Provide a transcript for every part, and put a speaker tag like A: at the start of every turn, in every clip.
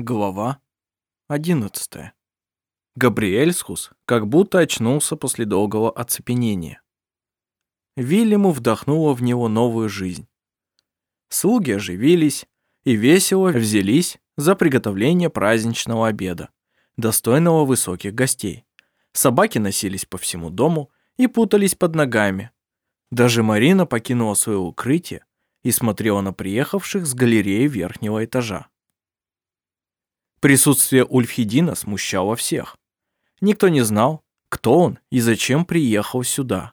A: Глава 11. Габриэльсхус как будто очнулся после долгого оцепенения. Вильяму вдохнуло в него новую жизнь. Слуги оживились и весело взялись за приготовление праздничного обеда, достойного высоких гостей. Собаки носились по всему дому и путались под ногами. Даже Марина покинула свое укрытие и смотрела на приехавших с галереи верхнего этажа. Присутствие Ульфхедина смущало всех. Никто не знал, кто он и зачем приехал сюда.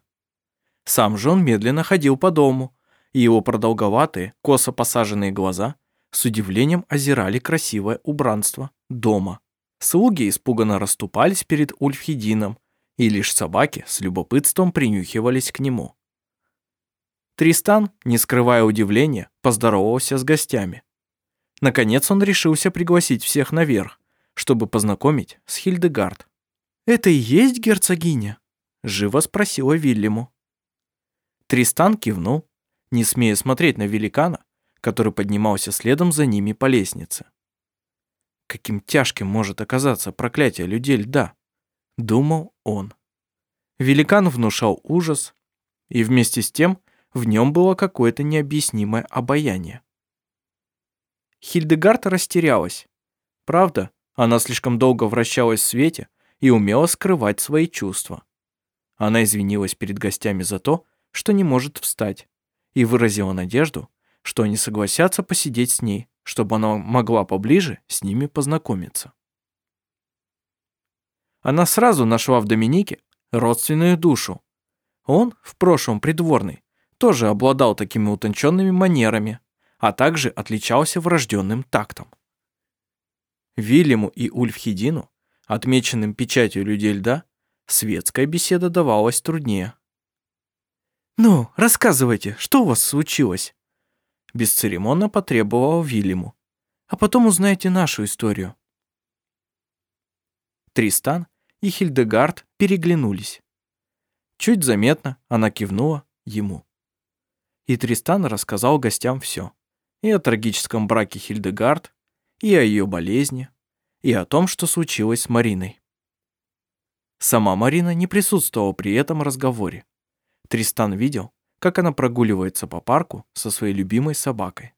A: Сам же он медленно ходил по дому, и его продолговатые, косо посаженные глаза с удивлением озирали красивое убранство дома. Слуги испуганно расступались перед Ульфхедином, и лишь собаки с любопытством принюхивались к нему. Тристан, не скрывая удивления, поздоровался с гостями. Наконец он решился пригласить всех наверх, чтобы познакомить с Хильдегард. «Это и есть герцогиня?» – живо спросила Вильяму. Тристан кивнул, не смея смотреть на великана, который поднимался следом за ними по лестнице. Каким тяжким может оказаться проклятие людей льда, думал он. Великан внушал ужас, и вместе с тем в нем было какое-то необъяснимое обаяние. Хильдегард растерялась. Правда, она слишком долго вращалась в свете и умела скрывать свои чувства. Она извинилась перед гостями за то, что не может встать, и выразила надежду, что они согласятся посидеть с ней, чтобы она могла поближе с ними познакомиться. Она сразу нашла в Доминике родственную душу. Он, в прошлом придворный, тоже обладал такими утонченными манерами, а также отличался врожденным тактом. Вильяму и Ульфхедину, отмеченным печатью людей льда, светская беседа давалась труднее. «Ну, рассказывайте, что у вас случилось?» Бесцеремонно потребовал Вильяму. «А потом узнаете нашу историю». Тристан и Хильдегард переглянулись. Чуть заметно она кивнула ему. И Тристан рассказал гостям все и о трагическом браке Хильдегард, и о ее болезни, и о том, что случилось с Мариной. Сама Марина не присутствовала при этом разговоре. Тристан видел, как она прогуливается по парку со своей любимой собакой.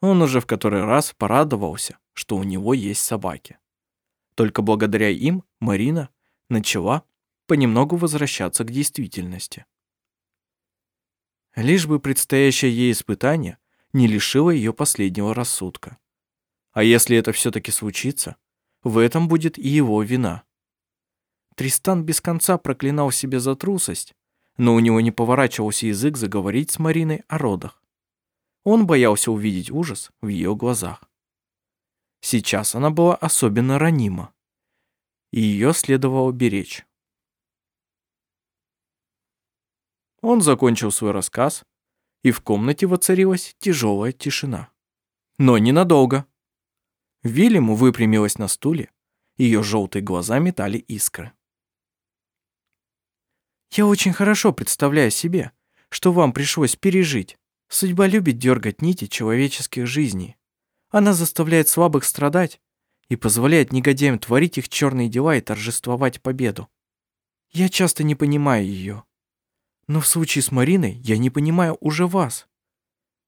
A: Он уже в который раз порадовался, что у него есть собаки. Только благодаря им Марина начала понемногу возвращаться к действительности. Лишь бы предстоящее ей испытание не лишило ее последнего рассудка. А если это все-таки случится, в этом будет и его вина. Тристан без конца проклинал себя за трусость, но у него не поворачивался язык заговорить с Мариной о родах. Он боялся увидеть ужас в ее глазах. Сейчас она была особенно ранима, и ее следовало беречь. Он закончил свой рассказ, и в комнате воцарилась тяжелая тишина. Но ненадолго. Вильяму выпрямилась на стуле, ее желтые глаза метали искры. «Я очень хорошо представляю себе, что вам пришлось пережить. Судьба любит дергать нити человеческих жизней. Она заставляет слабых страдать и позволяет негодяям творить их черные дела и торжествовать победу. Я часто не понимаю ее, но в случае с Мариной я не понимаю уже вас.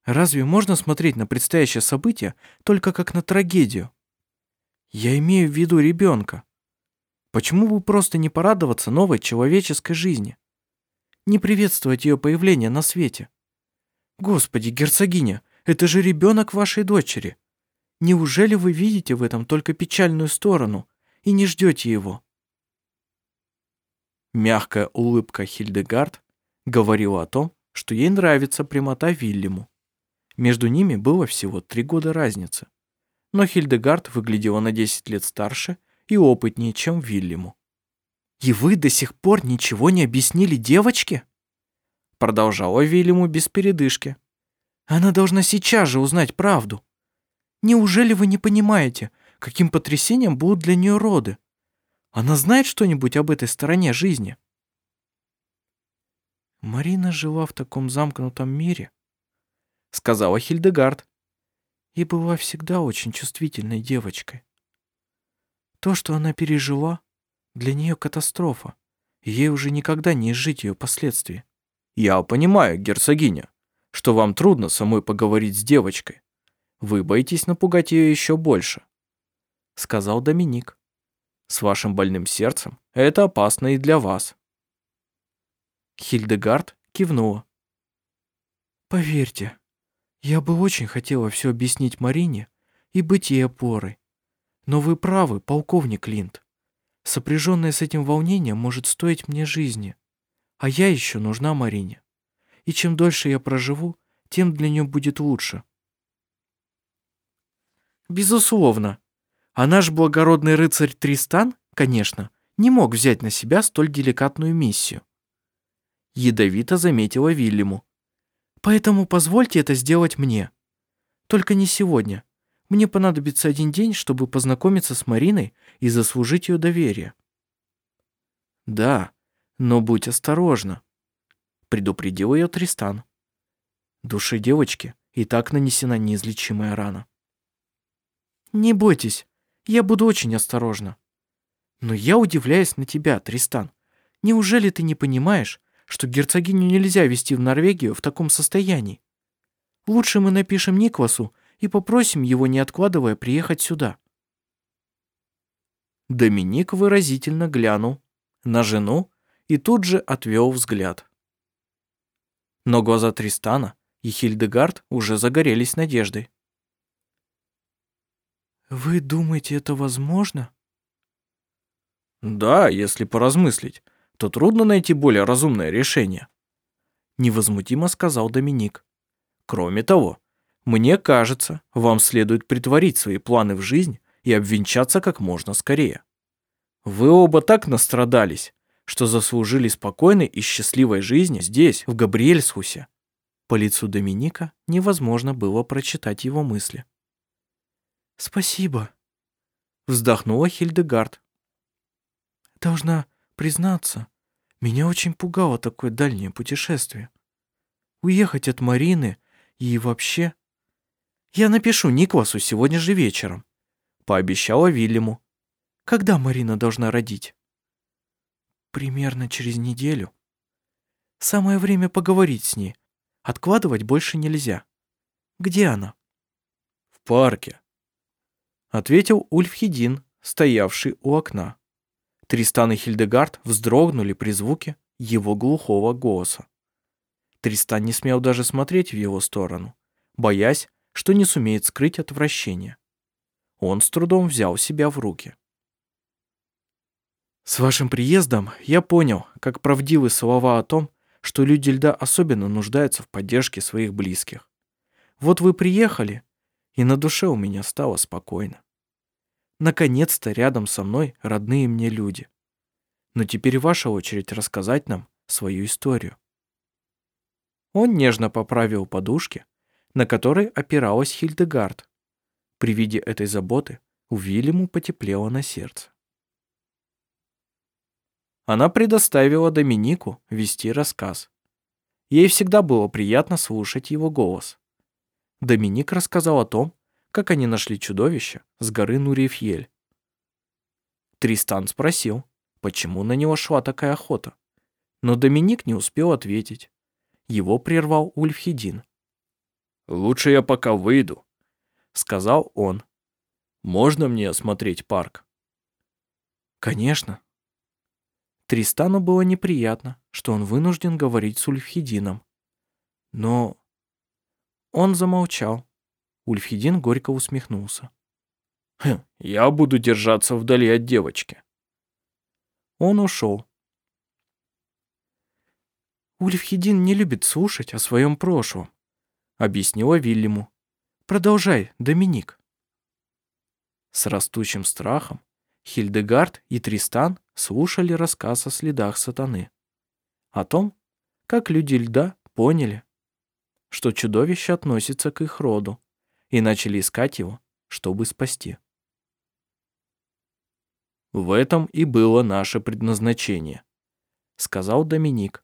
A: Разве можно смотреть на предстоящее событие только как на трагедию? Я имею в виду ребенка. Почему бы просто не порадоваться новой человеческой жизни? Не приветствовать ее появление на свете? Господи, герцогиня, это же ребенок вашей дочери. Неужели вы видите в этом только печальную сторону и не ждете его? Мягкая улыбка Хильдегард говорила о том, что ей нравится прямота Вильяму. Между ними было всего три года разницы. Но Хильдегард выглядела на 10 лет старше и опытнее, чем Вильяму. «И вы до сих пор ничего не объяснили девочке?» Продолжала Вильяму без передышки. «Она должна сейчас же узнать правду. Неужели вы не понимаете, каким потрясением будут для нее роды? Она знает что-нибудь об этой стороне жизни?» Марина жила в таком замкнутом мире, сказала Хильдегард.
B: и была всегда очень чувствительной девочкой. То, что она пережила, для нее катастрофа, ей уже никогда не изжить ее последствий.
A: Я понимаю, герцогиня, что вам трудно самой поговорить с девочкой. Вы боитесь напугать ее еще больше, сказал Доминик. С вашим больным сердцем это опасно и для вас.
B: Хильдегард кивнула. Поверьте, я бы очень хотела все объяснить Марине и быть ей опорой. Но вы правы, полковник Линд. Сопряженное с этим волнение может стоить мне жизни. А я еще нужна Марине. И чем дольше я проживу, тем для нее будет лучше. Безусловно. А наш благородный рыцарь Тристан, конечно, не мог взять на себя столь деликатную миссию. Ядовито заметила Вильяму. Поэтому позвольте это сделать мне. Только не сегодня. Мне понадобится один день, чтобы познакомиться с Мариной и заслужить ее доверие.
A: Да, но будь осторожна, предупредил ее Тристан. Душе девочки и так нанесена неизлечимая рана.
B: Не бойтесь, я буду очень осторожна. Но я удивляюсь на тебя, Тристан. Неужели ты не понимаешь, что герцогиню нельзя везти в Норвегию в таком состоянии? Лучше мы напишем Никвасу и попросим его, не откладывая, приехать сюда».
A: Доминик выразительно глянул на жену и тут же отвел взгляд. Но глаза Тристана и Хильдегард уже загорелись надеждой.
B: «Вы думаете, это возможно?»
A: «Да, если поразмыслить, то трудно найти более разумное решение», невозмутимо сказал Доминик. «Кроме того, мне кажется, вам следует притворить свои планы в жизнь и обвенчаться как можно скорее. Вы оба так настрадались, что заслужили спокойной и счастливой жизни здесь, в Габриэльсхусе. По лицу Доминика невозможно было прочитать его мысли.
B: «Спасибо», — вздохнула Хильдегард. «Должна признаться, меня очень пугало такое дальнее путешествие. Уехать от Марины и вообще «Я напишу Никвасу сегодня же вечером», — пообещала Вильяму. «Когда Марина должна родить?» «Примерно через неделю. Самое время поговорить с ней. Откладывать больше нельзя. Где она?»
A: «В парке», — ответил Ульфхедин, стоявший у окна. Тристан и Хильдегард вздрогнули при звуке его глухого голоса. Тристан не смел даже смотреть в его сторону, боясь, что не сумеет скрыть отвращение. Он с трудом взял себя в руки. «С вашим приездом я понял, как правдивы слова о том, что люди льда особенно нуждаются в поддержке своих близких. Вот вы приехали, и на душе у меня стало спокойно. Наконец-то рядом со мной родные мне люди. Но теперь ваша очередь рассказать нам свою историю». Он нежно поправил подушки, на которой опиралась Хильдегард. При виде этой заботы у Вильяму потеплело на сердце. Она предоставила Доминику вести рассказ. Ей всегда было приятно слушать его голос. Доминик рассказал о том, как они нашли чудовище с горы Нурифьель. Тристан спросил, почему на него шла такая охота. Но Доминик не успел ответить. Его прервал Ульфхедин. «Лучше я пока выйду», — сказал он. «Можно мне осмотреть парк?» «Конечно». Тристану было неприятно, что он вынужден говорить с Ульфхедином. Но он замолчал. Ульфхедин горько усмехнулся. «Хм, «Я буду держаться вдали от девочки». Он ушел. Ульфхедин не любит слушать о своем прошлом объяснила Вильяму. Продолжай, Доминик. С растущим страхом Хильдегард и Тристан слушали рассказ о следах сатаны. О том, как люди льда поняли, что чудовище относится к их роду, и начали искать его, чтобы спасти. «В этом и было наше предназначение», — сказал Доминик,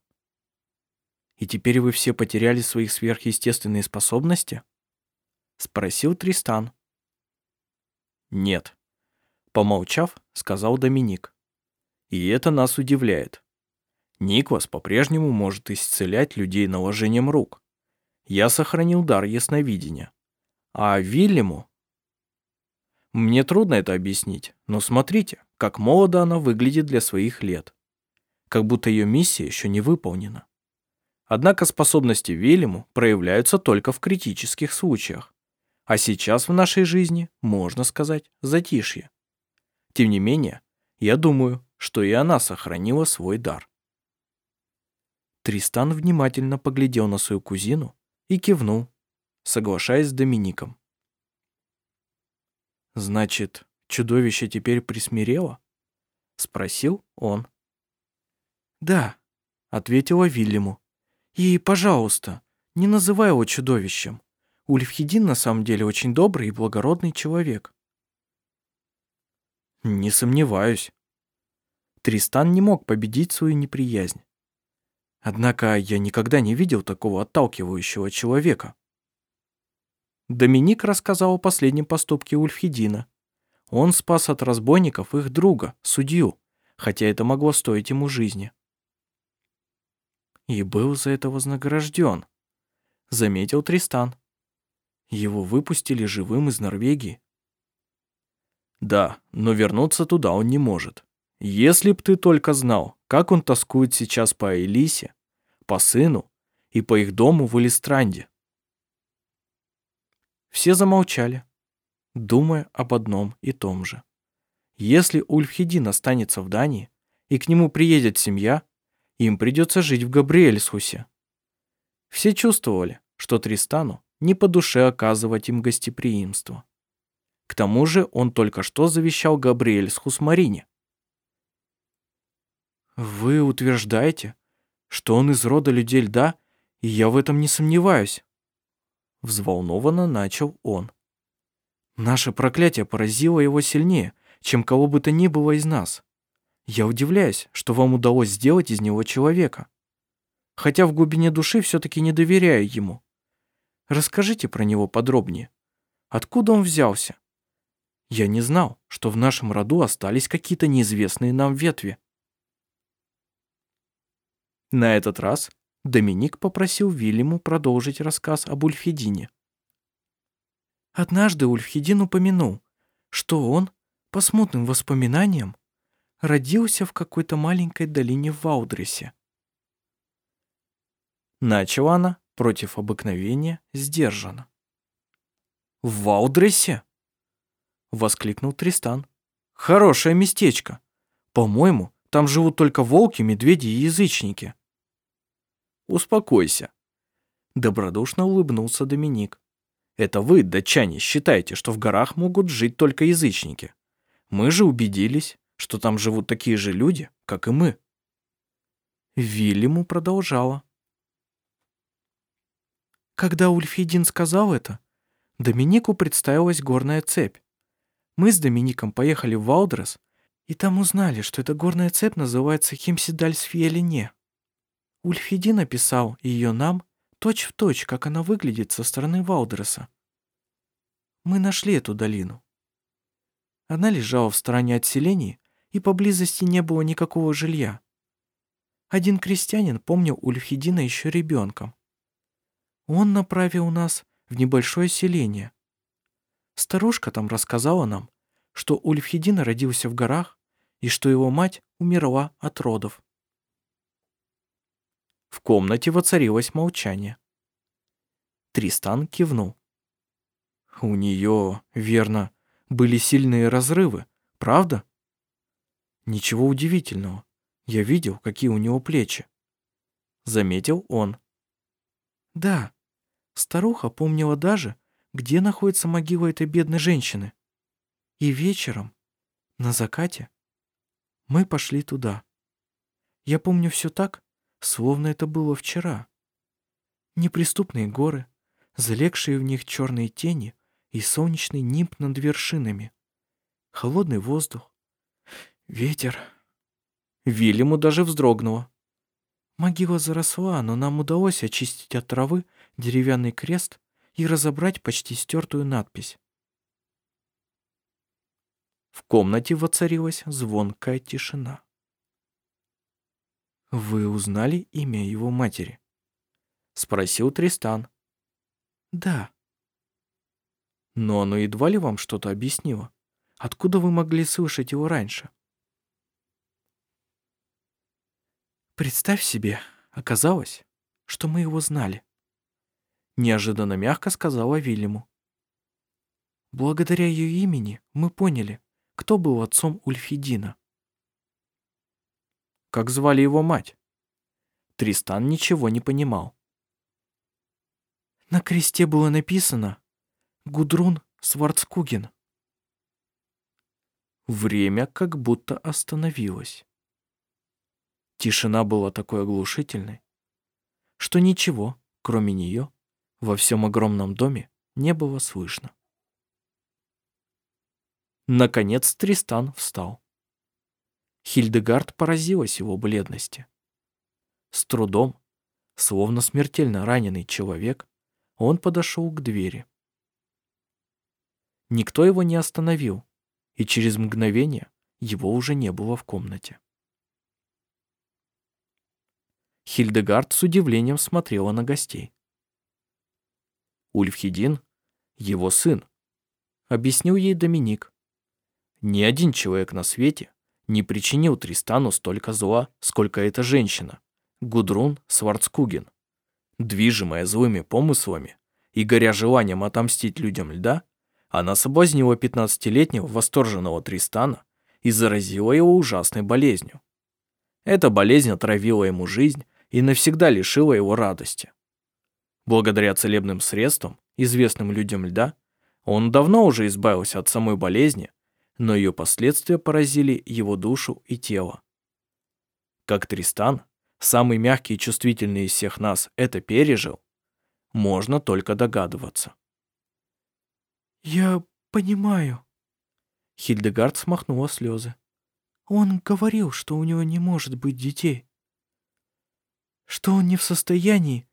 A: и теперь вы все потеряли свои сверхъестественные способности? Спросил Тристан. Нет. Помолчав, сказал Доминик. И это нас удивляет. Никвас по-прежнему может исцелять людей наложением рук. Я сохранил дар ясновидения. А Вильяму... Мне трудно это объяснить, но смотрите, как молодо она выглядит для своих лет. Как будто ее миссия еще не выполнена. Однако способности Вильяму проявляются только в критических случаях. А сейчас в нашей жизни, можно сказать, затишье. Тем не менее, я думаю, что и она сохранила свой дар. Тристан внимательно поглядел на свою кузину и кивнул, соглашаясь с Домиником. «Значит, чудовище теперь присмирело?» — спросил он.
B: «Да», — ответила Вильяму. «И, пожалуйста, не называй его чудовищем. Ульфхедин на самом деле очень добрый и благородный человек».
A: «Не сомневаюсь». Тристан не мог победить свою неприязнь. Однако я никогда не видел такого отталкивающего человека. Доминик рассказал о последнем поступке Ульфхедина. Он спас от разбойников их друга, судью, хотя это могло стоить ему жизни. И был за это вознагражден, заметил Тристан. Его выпустили живым из Норвегии. Да, но вернуться туда он не может. Если б ты только знал, как он тоскует сейчас по Элисе, по сыну и по их дому в Элистранде. Все замолчали, думая об одном и том же. Если Ульфхедин останется в Дании, и к нему приедет семья, им придется жить в Габриэльсхусе. Все чувствовали, что Тристану не по душе оказывать им гостеприимство. К тому же он только что завещал Габриэльсхус Марине.
B: «Вы утверждаете, что он из рода людей льда, и я в этом не сомневаюсь. Взволнованно начал он. Наше проклятие поразило его сильнее, чем кого бы то ни было из нас. Я удивляюсь, что вам удалось сделать из него человека. Хотя в глубине души все-таки не доверяю ему. Расскажите про него подробнее. Откуда он взялся? Я не знал, что в нашем роду остались какие-то неизвестные нам ветви.
A: На этот раз Доминик попросил Вильяму продолжить рассказ об Ульфхедине.
B: Однажды Ульфхедин упомянул, что он, по смутным воспоминаниям, родился в какой-то маленькой долине в Ваудресе.
A: Начала она против обыкновения сдержанно. «В Ваудресе?» — воскликнул Тристан. «Хорошее местечко. По-моему, там живут только волки, медведи и язычники. Успокойся. Добродушно улыбнулся Доминик. Это вы, датчане, считаете, что в горах могут жить только язычники. Мы же убедились, что там живут такие же люди, как и мы.
B: Вильяму продолжала. Когда Ульфидин сказал это, Доминику представилась горная цепь. Мы с Домиником поехали в Валдрес и там узнали, что эта горная цепь называется Химсидальсфиелине. Ульфиди написал ее нам точь-в-точь, точь, как она выглядит со стороны Валдреса. Мы нашли эту долину. Она лежала в стороне от селений, и поблизости не было никакого жилья. Один крестьянин помнил Ульфхедина еще ребенком. Он направил нас в небольшое селение. Старушка там рассказала нам, что Ульфхедин родился в горах и что его мать умерла от родов.
A: В комнате воцарилось молчание. Тристан кивнул. У нее, верно, были сильные разрывы, правда? Ничего удивительного. Я видел, какие у него плечи. Заметил он.
B: Да, старуха помнила даже, где находится могила этой бедной женщины. И вечером, на закате, мы пошли туда. Я помню все так, словно это было вчера. Неприступные горы, залегшие в них черные тени и солнечный нимб над вершинами. Холодный воздух, ветер.
A: Вильяму даже вздрогнуло.
B: Могила заросла, но нам удалось очистить от травы деревянный крест и разобрать почти стертую надпись.
A: В комнате воцарилась звонкая тишина.
B: «Вы узнали имя его матери?»
A: — спросил Тристан.
B: «Да».
A: «Но оно едва ли вам что-то объяснило? Откуда вы могли слышать его раньше?»
B: «Представь себе, оказалось, что мы его знали», — неожиданно мягко сказала Вильяму. «Благодаря ее имени мы поняли, кто был отцом Ульфидина.
A: Как звали его мать? Тристан ничего не понимал.
B: На кресте было написано «Гудрун Сварцкуген».
A: Время как будто остановилось. Тишина была такой оглушительной, что ничего, кроме нее, во всем огромном доме не было слышно. Наконец Тристан встал. Хильдегард поразилась его бледности. С трудом, словно смертельно раненый человек, он подошел к двери. Никто его не остановил, и через мгновение его уже не было в комнате. Хильдегард с удивлением смотрела на гостей. Ульфхедин — его сын, объяснил ей Доминик. Ни один человек на свете не причинил Тристану столько зла, сколько эта женщина, Гудрун Сварцкуген. Движимая злыми помыслами и горя желанием отомстить людям льда, она соблазнила 15-летнего восторженного Тристана и заразила его ужасной болезнью. Эта болезнь отравила ему жизнь и навсегда лишила его радости. Благодаря целебным средствам, известным людям льда, он давно уже избавился от самой болезни но ее последствия поразили его душу и тело. Как Тристан, самый мягкий и чувствительный из всех нас, это пережил, можно только догадываться.
B: «Я понимаю».
A: Хильдегард смахнула слезы.
B: «Он говорил, что у него не может быть детей. Что он не в состоянии...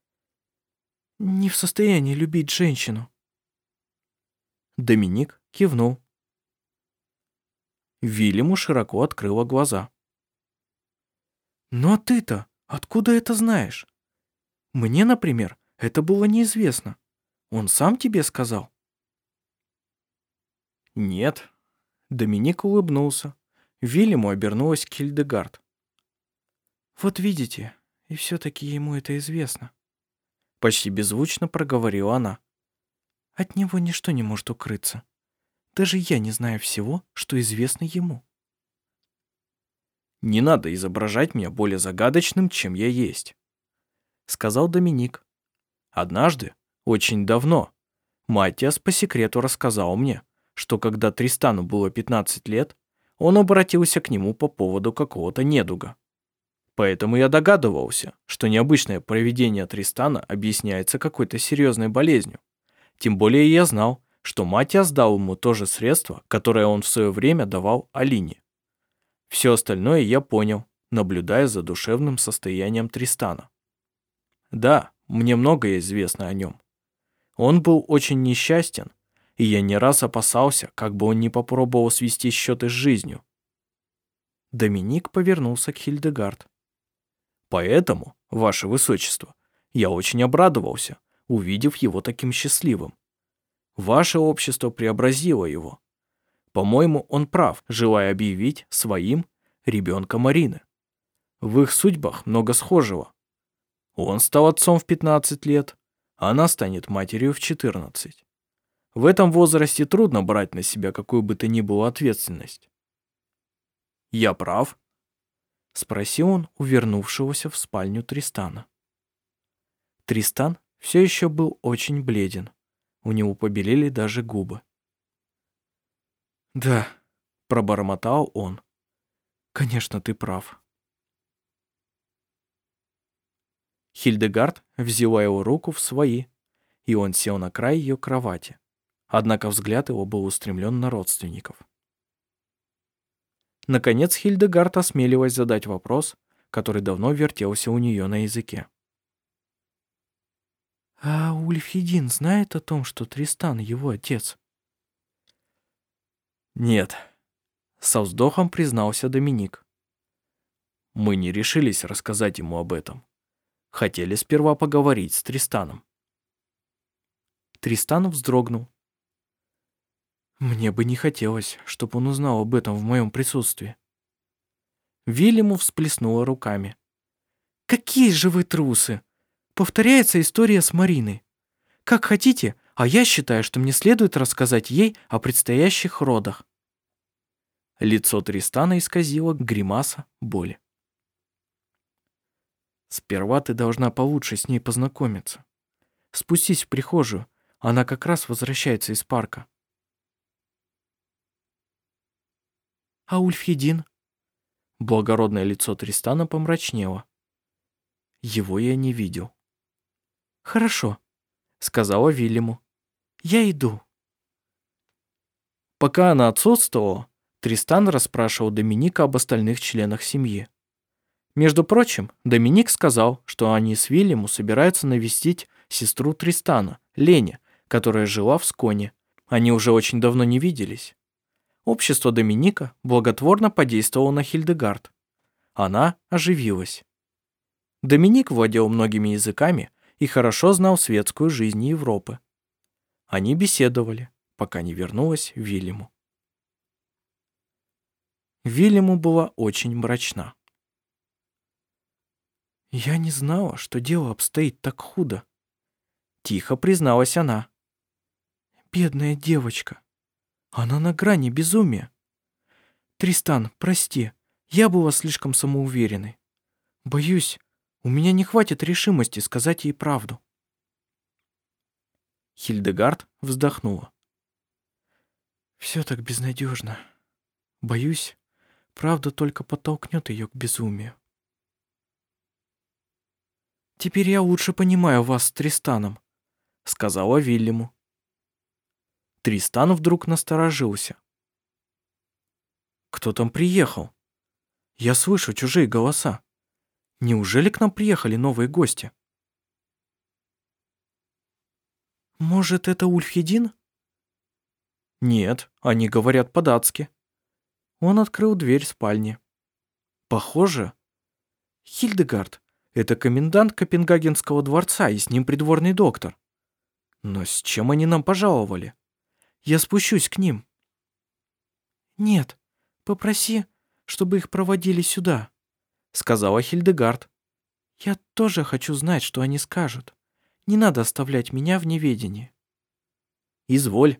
B: не в состоянии любить женщину».
A: Доминик кивнул. Вильяму широко открыла глаза.
B: «Ну а ты-то откуда это знаешь? Мне, например, это было неизвестно. Он сам тебе сказал?»
A: «Нет». Доминик улыбнулся. Вильяму обернулась к Хильдегард.
B: «Вот видите, и все-таки ему это известно».
A: Почти беззвучно проговорила она.
B: «От него ничто не может укрыться. Даже я не знаю всего, что известно ему.
A: «Не надо изображать меня более загадочным, чем я есть», — сказал Доминик. «Однажды, очень давно, Матиас по секрету рассказал мне, что когда Тристану было 15 лет, он обратился к нему по поводу какого-то недуга. Поэтому я догадывался, что необычное поведение Тристана объясняется какой-то серьезной болезнью. Тем более я знал, что Матиас дал ему то же средство, которое он в свое время давал Алине. Все остальное я понял, наблюдая за душевным состоянием Тристана. Да, мне многое известно о нем. Он был очень несчастен, и я не раз опасался, как бы он не попробовал свести счеты с жизнью. Доминик повернулся к Хильдегард. Поэтому, ваше высочество, я очень обрадовался, увидев его таким счастливым. Ваше общество преобразило его. По-моему, он прав, желая объявить своим ребенка Марины. В их судьбах много схожего. Он стал отцом в 15 лет, а она станет матерью в 14. В этом возрасте трудно брать на себя какую бы то ни было ответственность. «Я прав?» — спросил он у вернувшегося в спальню Тристана. Тристан все еще был очень бледен. У него побелели даже губы.
B: «Да», — пробормотал он. «Конечно, ты прав».
A: Хильдегард взяла его руку в свои, и он сел на край ее кровати. Однако взгляд его был устремлен на родственников. Наконец Хильдегард осмелилась задать вопрос, который давно вертелся у нее на языке.
B: А Ульфхедин знает о том, что Тристан его отец?
A: Нет, со вздохом признался Доминик. Мы не решились рассказать ему об этом. Хотели сперва поговорить с Тристаном.
B: Тристан вздрогнул. Мне бы не хотелось, чтобы он узнал об этом в моем присутствии. Вильяму всплеснула руками. «Какие же вы трусы! Повторяется история с Мариной. Как хотите, а я считаю, что мне следует рассказать ей о предстоящих родах».
A: Лицо Тристана исказило гримаса боли.
B: Сперва ты должна получше с ней познакомиться. Спустись в прихожую, она как раз возвращается из парка. А Ульфхедин? Благородное лицо Тристана помрачнело. Его я не видел. Хорошо, сказала Вильяму. Я иду. Пока она отсутствовала, Тристан расспрашивал Доминика об остальных членах семьи. Между прочим, Доминик сказал, что они с Вильяму собираются навестить сестру Тристана, Лене, которая жила в Сконе. Они уже очень давно не виделись. Общество Доминика благотворно подействовало на Хильдегард. Она оживилась. Доминик владел многими языками и хорошо знал светскую жизнь Европы. Они беседовали, пока не вернулась Вильяму. Вильяму была очень мрачна. «Я не знала, что дело обстоит так худо», — тихо призналась она. «Бедная девочка. Она на грани безумия. Тристан, прости, я была слишком самоуверенной. Боюсь, у меня не хватит решимости сказать ей правду». Хильдегард вздохнула. «Все так безнадежно. Боюсь, правда только подтолкнет ее к безумию. «Теперь я лучше понимаю вас с Тристаном», — сказала Вильяму. Тристан вдруг насторожился. «Кто там приехал? Я слышу чужие голоса. Неужели к нам приехали новые гости?» «Может, это Ульфхедин?» «Нет, они говорят по-датски». Он открыл дверь спальни. «Похоже...» «Хильдегард, это комендант Копенгагенского дворца и с ним придворный доктор. Но с чем они нам пожаловали? Я спущусь к ним. Нет, попроси, чтобы их проводили сюда, сказала Хильдегард. Я тоже хочу знать, что они скажут. Не надо оставлять меня в неведении. Изволь,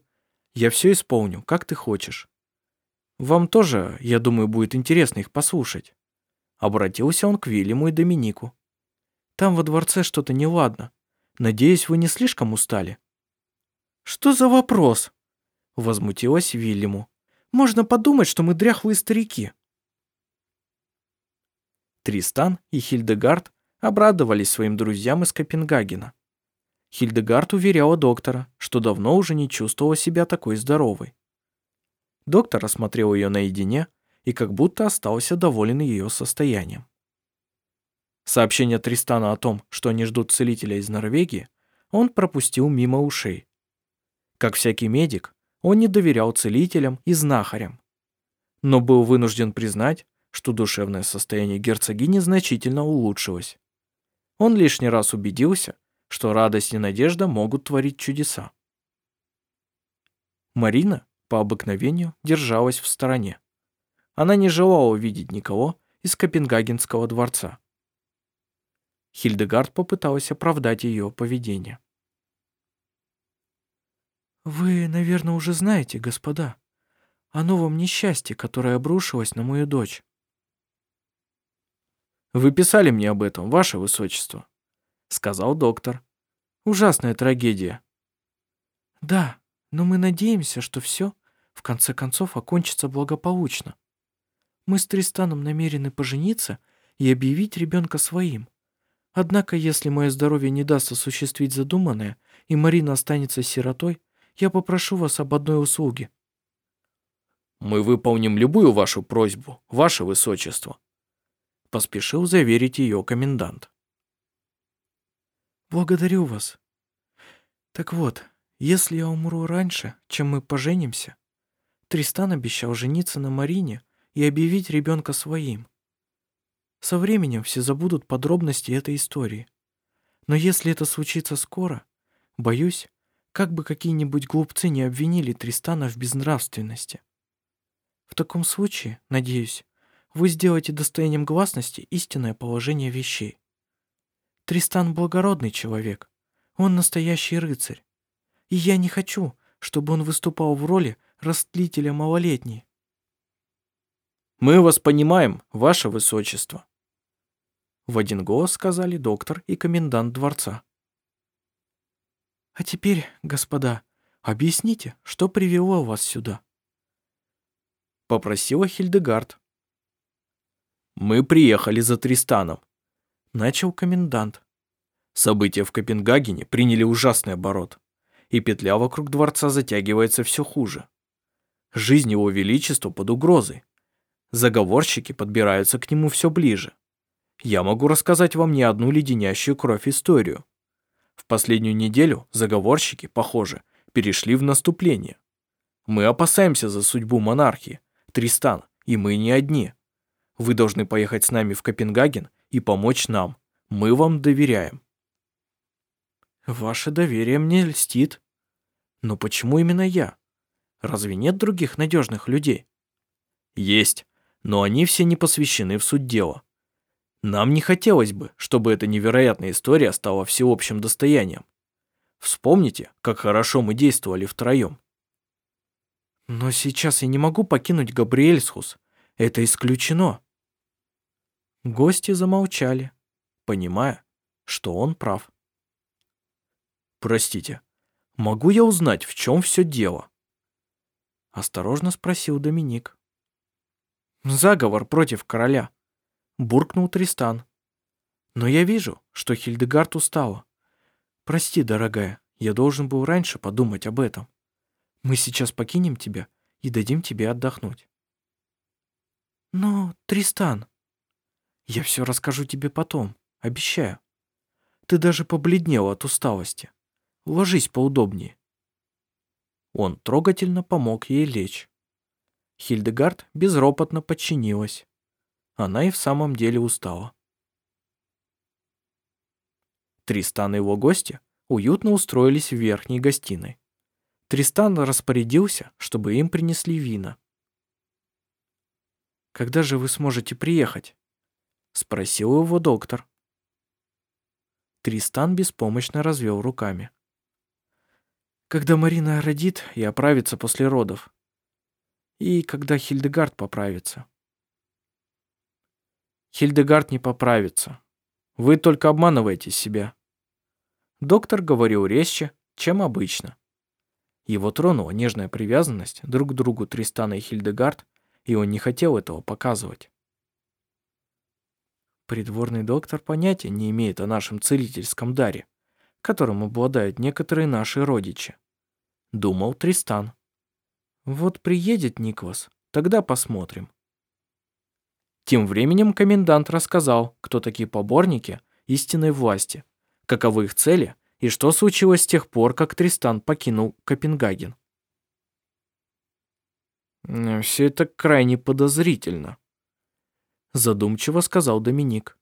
B: я все исполню, как ты хочешь. Вам тоже, я думаю, будет интересно их послушать. Обратился он к Вильяму и Доминику. Там во дворце что-то неладно. Надеюсь, вы не слишком устали?» «Что за вопрос?» Возмутилась Вильяму. «Можно подумать, что мы дряхлые старики». Тристан и Хильдегард обрадовались своим друзьям из Копенгагена. Хильдегард уверяла доктора, что давно уже не чувствовала себя такой здоровой. Доктор осмотрел ее наедине и как будто остался доволен ее состоянием. Сообщение Тристана о том, что они ждут целителя из Норвегии, он пропустил мимо ушей. Как всякий медик, он не доверял целителям и знахарям. Но был вынужден признать, что душевное состояние герцогини значительно улучшилось. Он лишний раз убедился, что радость и надежда могут творить чудеса. Марина по обыкновению держалась в стороне. Она не желала увидеть никого из Копенгагенского дворца. Хильдегард попыталась оправдать ее поведение. «Вы, наверное, уже знаете, господа, о новом несчастье, которое обрушилось на мою дочь». «Вы писали мне об этом, ваше высочество», — сказал доктор. «Ужасная трагедия». «Да, но мы надеемся, что все, в конце концов, окончится благополучно. Мы с Тристаном намерены пожениться и объявить ребенка своим. Однако, если мое здоровье не даст осуществить задуманное, и Марина останется сиротой, я попрошу вас об одной услуге». «Мы выполним любую вашу просьбу, ваше высочество», — поспешил заверить ее комендант. «Благодарю вас. Так вот, если я умру раньше, чем мы поженимся, Тристан обещал жениться на Марине и объявить ребенка своим. Со временем все забудут подробности этой истории. Но если это случится скоро, боюсь, как бы какие-нибудь глупцы не обвинили Тристана в безнравственности. В таком случае, надеюсь, вы сделаете достоянием гласности истинное положение вещей. Тристан благородный человек, он настоящий рыцарь. И я не хочу, чтобы он выступал в роли растлителя малолетней.
A: Мы вас понимаем, ваше высочество. В один голос сказали доктор и комендант дворца.
B: А теперь, господа, объясните, что привело вас сюда?
A: Попросила Хильдегард. Мы приехали за Тристаном. Начал комендант. События в Копенгагене приняли ужасный оборот, и петля вокруг дворца затягивается все хуже. Жизнь его величества под угрозой. Заговорщики подбираются к нему все ближе. Я могу рассказать вам не одну леденящую кровь историю. В последнюю неделю заговорщики, похоже, перешли в наступление. Мы опасаемся за судьбу монархии, Тристан, и мы не одни. Вы должны поехать с нами в Копенгаген и помочь нам. Мы вам доверяем.
B: Ваше доверие мне льстит. Но почему именно я? Разве нет других надежных людей?
A: Есть, но они все не посвящены в суть дела. Нам не хотелось бы, чтобы эта невероятная история стала всеобщим достоянием. Вспомните, как хорошо мы действовали втроем.
B: Но сейчас я не могу покинуть Габриэльсхус. Это исключено. Гости замолчали, понимая, что он прав.
A: «Простите, могу я узнать, в чем все дело?»
B: Осторожно спросил Доминик. «Заговор против короля», — буркнул Тристан. «Но я вижу, что Хильдегард устала. Прости, дорогая, я должен был раньше подумать об этом. Мы сейчас покинем тебя и дадим тебе отдохнуть». «Но, Тристан...» «Я все расскажу тебе потом, обещаю. Ты даже побледнел от усталости. Ложись поудобнее». Он трогательно помог ей лечь. Хильдегард безропотно подчинилась. Она и в самом деле устала. Тристан и его гости уютно устроились в верхней гостиной. Тристан распорядился, чтобы им принесли вина. «Когда же вы сможете приехать?» — спросил его доктор. Тристан беспомощно развел руками когда Марина родит и оправится после родов. И когда Хильдегард поправится. Хильдегард не поправится. Вы только обманываете себя. Доктор говорил резче, чем обычно. Его тронула нежная привязанность друг к другу Тристана и Хильдегард, и он не хотел этого показывать. Придворный доктор понятия не имеет о нашем целительском даре, которым обладают некоторые наши родичи думал Тристан. Вот приедет Никвас, тогда посмотрим. Тем временем комендант рассказал, кто такие поборники истинной власти, каковы их цели и что случилось с тех пор, как Тристан покинул Копенгаген. «Все это крайне подозрительно», — задумчиво сказал Доминик.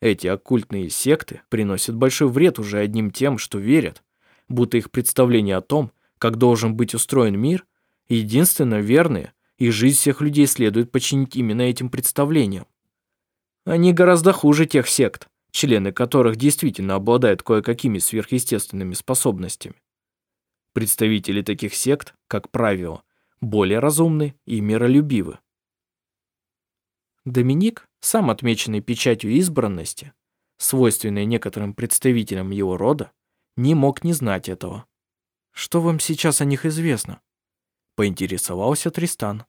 B: «Эти оккультные секты приносят большой вред уже одним тем, что верят, будто их представление о том, как должен быть устроен мир, единственно верные, и жизнь всех людей следует подчинить именно этим представлениям. Они гораздо хуже тех сект, члены которых действительно обладают кое-какими сверхъестественными способностями. Представители таких сект, как правило, более разумны и миролюбивы. Доминик, сам отмеченный печатью избранности, свойственной некоторым представителям его рода, не мог не знать этого. Что вам сейчас о них известно? Поинтересовался Тристан.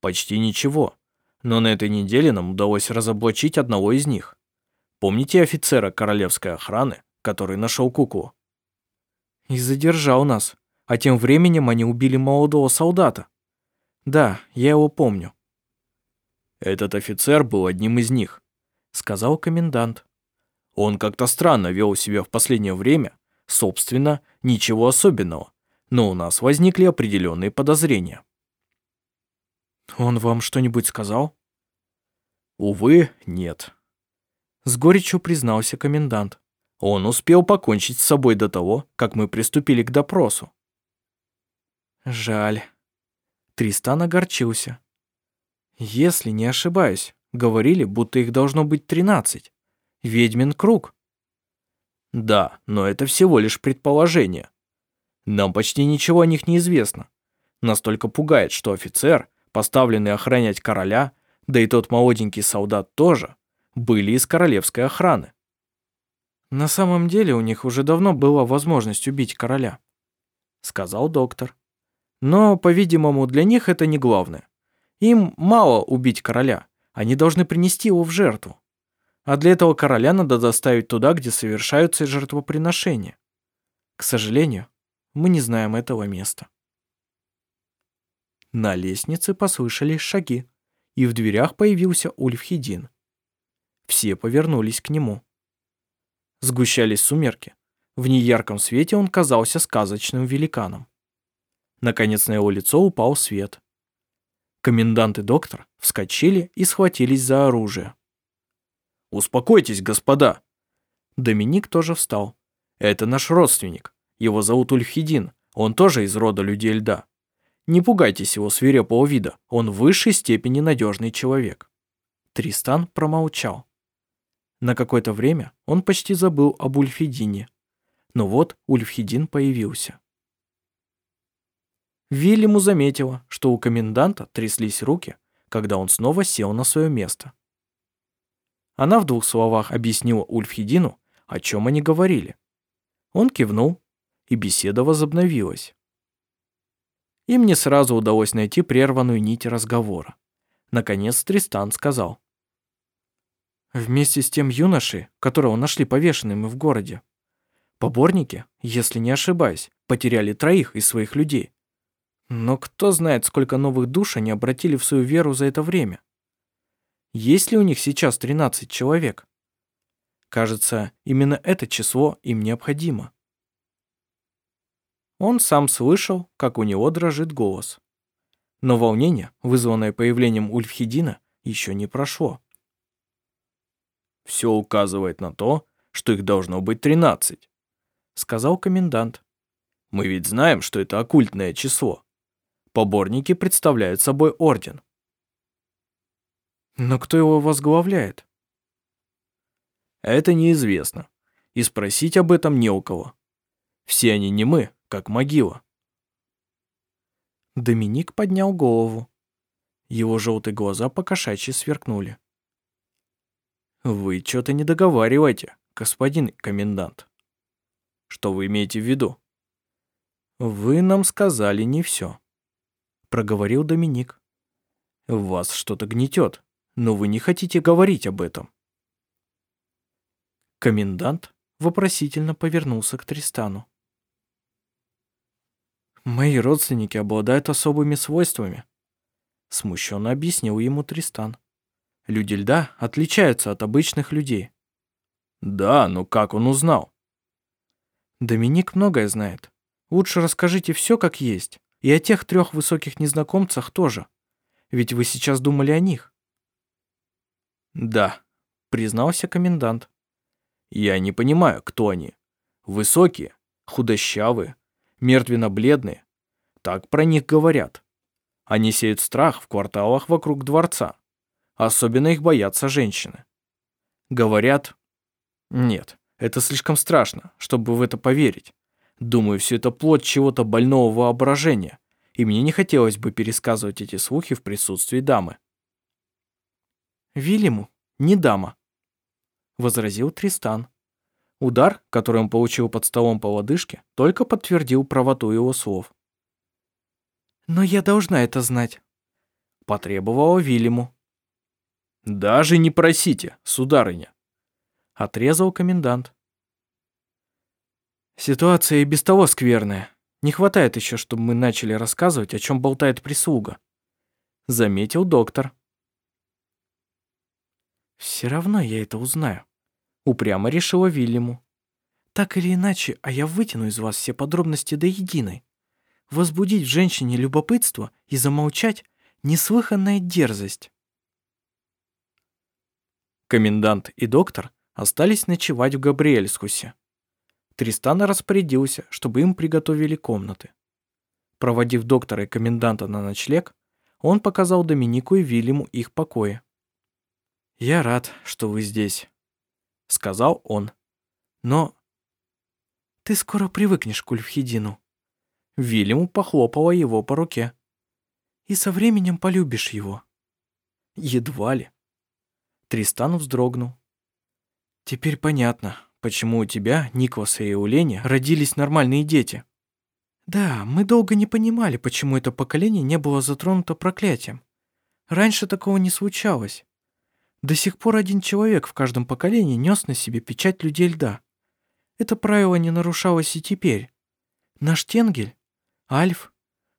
B: Почти ничего, но на этой неделе нам удалось разоблачить одного из них. Помните офицера королевской охраны, который нашел куклу? И задержал нас, а тем временем они убили молодого солдата. Да, я его помню. Этот офицер был одним из них, сказал комендант. Он как-то странно вел себя в последнее время,
A: Собственно, ничего особенного, но у нас возникли определенные подозрения.
B: Он вам что-нибудь сказал?
A: Увы, нет.
B: С горечью признался комендант.
A: Он успел покончить с собой до того, как мы приступили к допросу.
B: Жаль. Тристан огорчился. Если не ошибаюсь, говорили, будто их должно быть тринадцать. Ведьмин круг.
A: Да, но это всего лишь предположение. Нам почти ничего о них не известно. Настолько пугает, что офицер, поставленный охранять короля, да и тот молоденький солдат тоже, были из королевской охраны.
B: На самом деле у них уже давно была возможность убить короля, сказал доктор. Но, по-видимому, для них это не главное. Им мало убить короля, они должны принести его в жертву. А для этого короля надо доставить туда, где совершаются жертвоприношения. К сожалению, мы не знаем этого места. На лестнице послышались шаги, и в дверях появился Ульфхедин. Все повернулись к нему. Сгущались сумерки. В неярком свете он казался сказочным великаном. Наконец на его лицо упал свет. Комендант и доктор вскочили и схватились за оружие.
A: «Успокойтесь, господа!»
B: Доминик тоже встал.
A: «Это наш родственник. Его зовут Ульфхедин. Он тоже из рода людей льда. Не пугайтесь его свирепого вида. Он в высшей степени надежный человек».
B: Тристан промолчал. На какое-то время он почти забыл об Ульфхедине. Но вот Ульфхедин появился. Вильяму заметила, что у коменданта тряслись руки, когда он снова сел на свое место. Она в двух словах объяснила Ульфхедину, о чем они говорили. Он кивнул, и беседа возобновилась. Им не сразу удалось найти прерванную нить разговора. Наконец Тристан сказал. «Вместе с тем юношей, которого нашли повешенным в городе, поборники, если не ошибаюсь, потеряли троих из своих людей. Но кто знает, сколько новых душ они обратили в свою веру за это время? Есть ли у них сейчас 13 человек? Кажется, именно это число им необходимо. Он сам слышал, как у него дрожит голос. Но волнение, вызванное появлением Ульфхедина, еще не прошло.
A: «Все указывает на то, что их должно быть 13», — сказал комендант. «Мы ведь знаем, что это оккультное число. Поборники представляют собой орден.
B: Но кто его возглавляет?
A: Это неизвестно. И спросить об этом не у кого. Все они не мы, как могила.
B: Доминик поднял голову. Его желтые глаза покошачьи сверкнули.
A: Вы что-то не договариваете, господин комендант. Что вы имеете в виду?
B: Вы нам сказали не все, проговорил Доминик.
A: Вас что-то гнетет но вы не хотите говорить об этом.
B: Комендант вопросительно повернулся к Тристану. «Мои родственники обладают особыми свойствами», смущенно объяснил ему Тристан. «Люди льда отличаются от обычных людей».
A: «Да, но как он узнал?»
B: «Доминик многое знает. Лучше расскажите все как есть, и о тех трех высоких незнакомцах тоже. Ведь вы сейчас думали о них».
A: «Да», — признался комендант. «Я не понимаю, кто они. Высокие, худощавые, мертвенно-бледные. Так про них говорят. Они сеют страх в кварталах вокруг дворца. Особенно их боятся женщины. Говорят... Нет, это слишком страшно, чтобы в это поверить. Думаю, все это плод чего-то больного воображения, и мне не хотелось бы пересказывать эти слухи в присутствии дамы.
B: Вильяму не дама», — возразил Тристан. Удар, который он получил под столом по лодыжке, только подтвердил правоту его слов. «Но я должна это знать», — потребовала Вильяму.
A: «Даже не просите, сударыня», — отрезал комендант.
B: «Ситуация и без того скверная. Не хватает еще, чтобы мы начали рассказывать, о чем болтает прислуга», — заметил доктор. Все равно я это узнаю. Упрямо решила Вильяму. Так или иначе, а я вытяну из вас все подробности до единой. Возбудить в женщине любопытство и замолчать — неслыханная дерзость.
A: Комендант и доктор остались ночевать в Габриэльскусе. Тристан распорядился, чтобы им приготовили комнаты. Проводив доктора и коменданта на ночлег, он показал Доминику и Вильяму их покои.
B: «Я рад, что вы здесь», — сказал он. «Но ты скоро привыкнешь к Ульфхедину».
A: Вильяму похлопала его по руке.
B: «И со временем полюбишь его».
A: «Едва ли». Тристан вздрогнул.
B: «Теперь понятно, почему у тебя, Никваса и Улени родились нормальные дети». «Да, мы долго не понимали, почему это поколение не было затронуто проклятием. Раньше такого не случалось. До сих пор один человек в каждом поколении нес на себе печать людей льда. Это правило не нарушалось и теперь. Наш Тенгель, Альф,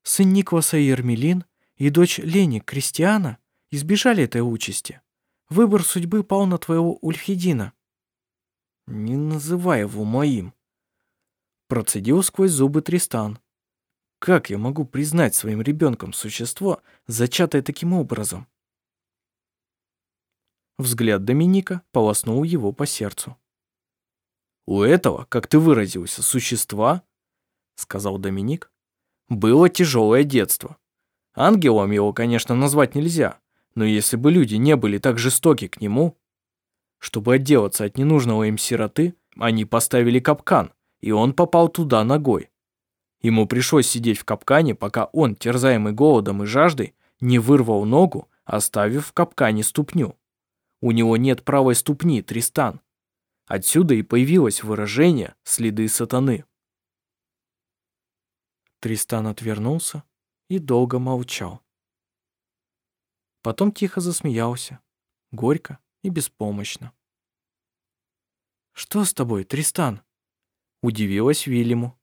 B: сын Никваса и Ермелин и дочь Лени Кристиана избежали этой участи. Выбор судьбы пал на твоего Ульфхедина.
A: Не называй его моим. Процедил сквозь зубы Тристан. Как я могу признать своим ребенком существо, зачатое таким образом? Взгляд Доминика полоснул его по сердцу. «У этого, как ты выразился, существа, — сказал Доминик, — было тяжелое детство. Ангелом его, конечно, назвать нельзя, но если бы люди не были так жестоки к нему, чтобы отделаться от ненужного им сироты, они поставили капкан, и он попал туда ногой. Ему пришлось сидеть в капкане, пока он, терзаемый голодом и жаждой, не вырвал ногу, оставив в капкане ступню. У него нет правой ступни, Тристан. Отсюда и появилось выражение «следы сатаны».
B: Тристан отвернулся и долго молчал. Потом тихо засмеялся, горько и беспомощно. «Что с тобой, Тристан?» — удивилась Вильяму.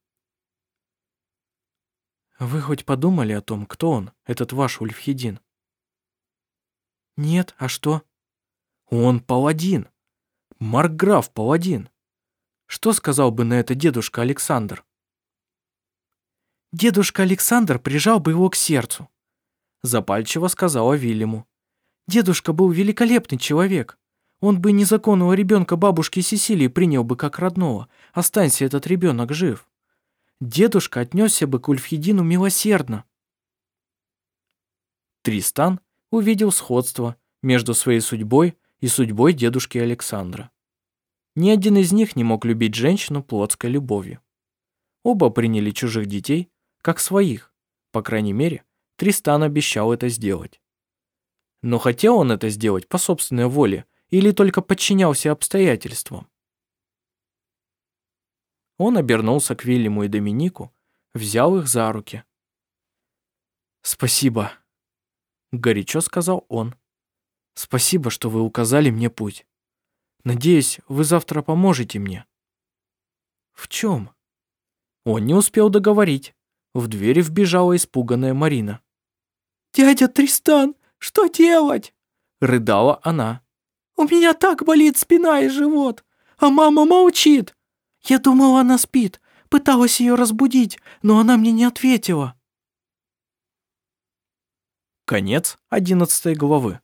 B: «Вы хоть подумали о том, кто он, этот ваш Ульфхедин?» «Нет, а что?»
A: Он паладин. Маркграф паладин.
B: Что сказал бы на это дедушка Александр? Дедушка Александр прижал бы его к сердцу. Запальчиво сказала Вильяму. Дедушка был великолепный человек. Он бы незаконного ребенка бабушки Сесилии принял бы как родного, останься этот ребенок жив. Дедушка отнесся бы к Ульфхедину милосердно.
A: Тристан увидел сходство между своей судьбой и судьбой дедушки Александра. Ни один из них не мог любить женщину плотской любовью. Оба приняли чужих детей, как своих, по крайней мере, Тристан обещал это сделать. Но хотел он это сделать по собственной воле или только подчинялся обстоятельствам? Он обернулся к Вильяму и Доминику, взял их за руки.
B: «Спасибо», — горячо сказал он. Спасибо, что вы указали мне путь. Надеюсь, вы завтра поможете мне.
A: В чем? Он не успел договорить. В двери вбежала испуганная Марина.
C: «Дядя Тристан, что делать?»
A: Рыдала она.
C: «У меня так болит спина и живот, а мама молчит. Я думала, она спит, пыталась ее разбудить, но она мне не ответила».
A: Конец одиннадцатой главы.